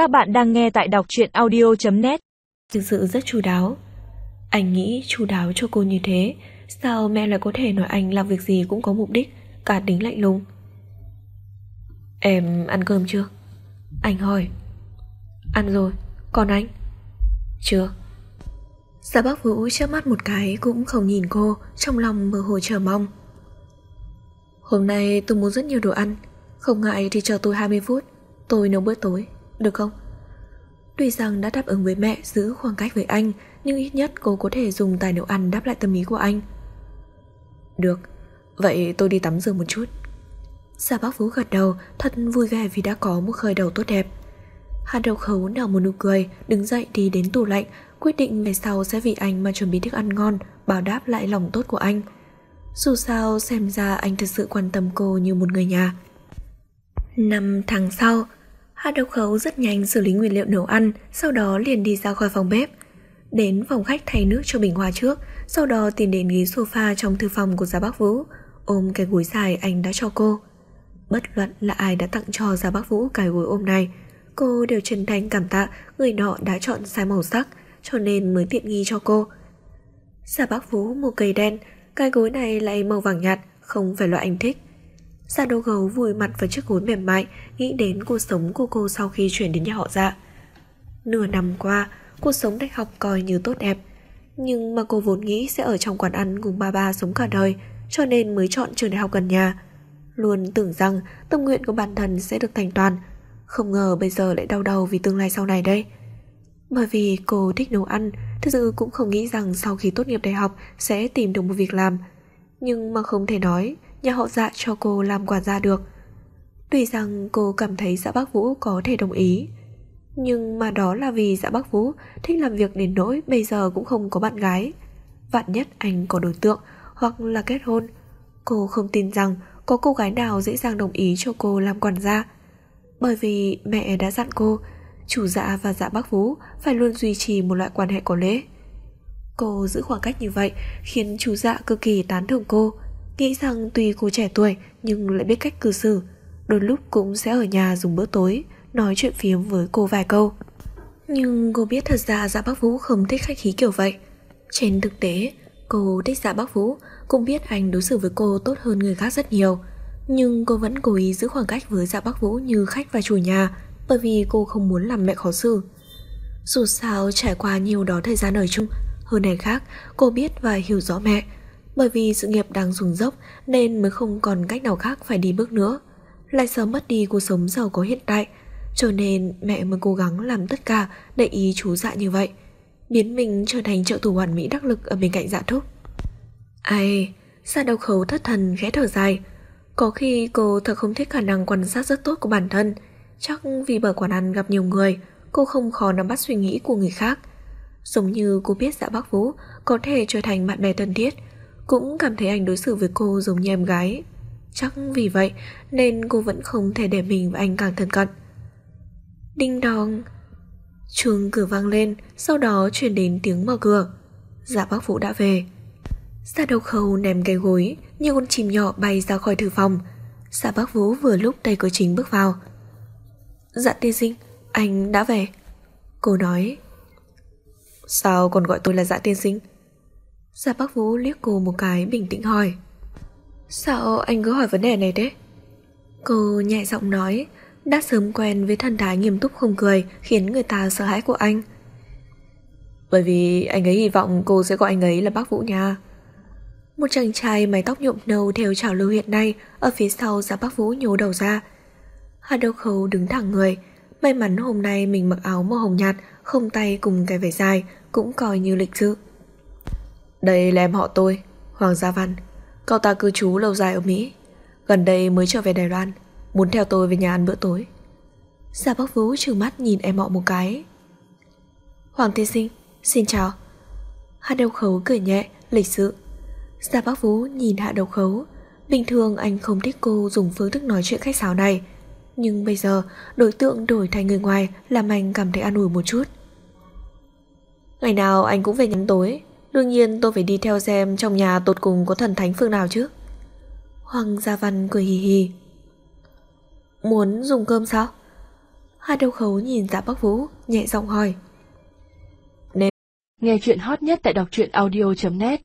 Các bạn đang nghe tại đọc truyện audio.net Thực sự rất chu đáo. Anh nghĩ chu đáo cho cô như thế Sao mẹ lại có thể nói anh làm việc gì cũng có mục đích Cả tính lạnh lùng? Em ăn cơm chưa? Anh hỏi. Ăn rồi, còn anh? Chưa. Gia Bắc Vũ chớp mắt một cái cũng không nhìn cô Trong lòng mơ hồ chờ mong. Hôm nay tôi muốn rất nhiều đồ ăn Không ngại thì chờ tôi 20 phút Tôi nấu bữa tối, được không? Tuy rằng đã đáp ứng với mẹ giữ khoảng cách với anh Nhưng ít nhất cô có thể dùng tài nấu ăn đáp lại tâm ý của anh. Được, vậy tôi đi tắm rửa một chút. Gia Bắc Vũ gật đầu thật vui vẻ vì đã có một khởi đầu tốt đẹp. Hạt đậu khấu nở một nụ cười Đứng dậy đi đến tủ lạnh Quyết định về sau sẽ vì anh mà chuẩn bị thức ăn ngon Bảo đáp lại lòng tốt của anh. Dù sao xem ra anh thật sự quan tâm cô như một người nhà. Năm tháng sau Hạ độc khấu rất nhanh xử lý nguyên liệu nấu ăn, Sau đó liền đi ra khỏi phòng bếp. Đến phòng khách thay nước cho bình hoa trước, Sau đó tìm đến ghế sofa trong thư phòng của Gia Bắc Vũ, Ôm cái gối dài anh đã cho cô. Bất luận là ai đã tặng cho Gia Bắc Vũ cái gối ôm này, Cô đều chân thành cảm tạ người nọ đã chọn sai màu sắc, Cho nên mới tiện nghi cho cô. Gia Bắc Vũ mua cây đen, Cái gối này lại màu vàng nhạt, Không phải loại anh thích. Sa Đô Gấu vùi mặt vào chiếc gối mềm mại, Nghĩ đến cuộc sống của cô sau khi chuyển đến nhà họ dạ. Nửa năm qua, Cuộc sống đại học coi như tốt đẹp, Nhưng mà cô vốn nghĩ sẽ ở trong quán ăn Cùng ba ba sống cả đời, Cho nên mới chọn trường đại học gần nhà. Luôn tưởng rằng tâm nguyện của bản thân sẽ được thành toàn, Không ngờ bây giờ lại đau đầu vì tương lai sau này đây Bởi vì cô thích nấu ăn, Thực sự cũng không nghĩ rằng sau khi tốt nghiệp đại học Sẽ tìm được một việc làm. Nhưng mà không thể nói nhà họ dạ cho cô làm quản gia được. Tuy rằng cô cảm thấy dạ bác Vũ có thể đồng ý, nhưng mà đó là vì dạ bác Vũ thích làm việc đến nỗi bây giờ cũng không có bạn gái. Vạn nhất anh có đối tượng hoặc là kết hôn, cô không tin rằng có cô gái nào dễ dàng đồng ý cho cô làm quản gia. Bởi vì mẹ đã dặn cô, chủ dạ và dạ bác Vũ phải luôn duy trì một loại quan hệ có lễ. Cô giữ khoảng cách như vậy khiến chú dạ cực kỳ tán thưởng cô. Nghĩ rằng tuy cô trẻ tuổi, nhưng lại biết cách cư xử. Đôi lúc cũng sẽ ở nhà dùng bữa tối, Nói chuyện phiếm với cô vài câu. Nhưng cô biết thật ra Dạ Bắc Vũ không thích khách khí kiểu vậy. Trên thực tế, Cô thích Dạ Bắc Vũ, Cũng biết anh đối xử với cô tốt hơn người khác rất nhiều. Nhưng cô vẫn cố ý giữ khoảng cách với Dạ Bắc Vũ như khách và chủ nhà, Bởi vì cô không muốn làm mẹ khó xử. Dù sao, trải qua nhiều đó thời gian ở chung, Hơn này khác, cô biết và hiểu rõ mẹ bởi vì sự nghiệp đang xuống dốc nên mới không còn cách nào khác phải đi bước nữa. Lại sợ mất đi cuộc sống giàu có hiện tại, cho nên mẹ mới cố gắng làm tất cả để ý chú dạ như vậy, biến mình trở thành trợ thủ hoàn mỹ đắc lực ở bên cạnh dạ thúc. Ai, dạ đau khấu thất thần khẽ thở dài. Có khi cô thật không thích khả năng quan sát rất tốt của bản thân, chắc vì bởi quán ăn gặp nhiều người, cô không khó nắm bắt suy nghĩ của người khác. Giống như cô biết dạ bác Vũ có thể trở thành bạn bè thân thiết, cũng cảm thấy anh đối xử với cô giống như em gái. Chắc vì vậy nên cô vẫn không thể để mình và anh càng thân cận. Đinh đong. Chuông cửa vang lên, sau đó chuyển đến tiếng mở cửa. Dạ bác Vũ đã về. Dạ đầu khâu ném cái gối, như con chim nhỏ bay ra khỏi thư phòng. Dạ bác Vũ vừa lúc tay cửa chính bước vào. Dạ tiên sinh, anh đã về. Cô nói. Sao còn gọi tôi là dạ tiên sinh? Dạ, Gia Bắc Vũ liếc cô một cái bình tĩnh hỏi. Sao anh cứ hỏi vấn đề này thế? Cô nhẹ giọng nói, Đã sớm quen với thần thái nghiêm túc không cười, Khiến người ta sợ hãi của anh. Bởi vì anh ấy hy vọng cô sẽ gọi anh ấy là bác Vũ nha. Một chàng trai mái tóc nhuộm nâu theo trào lưu hiện nay, Ở phía sau dạ Gia Bắc Vũ nhô đầu ra. Hà Đô Khâu đứng thẳng người. May mắn hôm nay mình mặc áo màu hồng nhạt, Không tay cùng cái vải dài, Cũng coi như lịch sự đây là em họ tôi, Hoàng Gia Văn. Cậu ta cư trú lâu dài ở Mỹ. Gần đây mới trở về Đài Loan, muốn theo tôi về nhà ăn bữa tối. Gia Bắc Vũ trừng mắt nhìn em họ một cái. Hoàng Thiên sinh, xin chào. Hạ đầu khấu cười nhẹ, lịch sự. Gia Bắc Vũ nhìn hạ đầu khấu. Bình thường anh không thích cô dùng phương thức nói chuyện khách sáo này. Nhưng bây giờ đối tượng đổi thành người ngoài làm anh cảm thấy an ủi một chút. Ngày nào anh cũng về nhắn tối Đương nhiên tôi phải đi theo xem trong nhà tột cùng có thần thánh phương nào chứ. Hoàng Gia Văn cười hì hì. Muốn dùng cơm sao? hai đầu Khấu nhìn Dạ Bắc Vũ, nhẹ giọng hỏi. Nghe chuyện hot nhất tại đọc truyện audio.net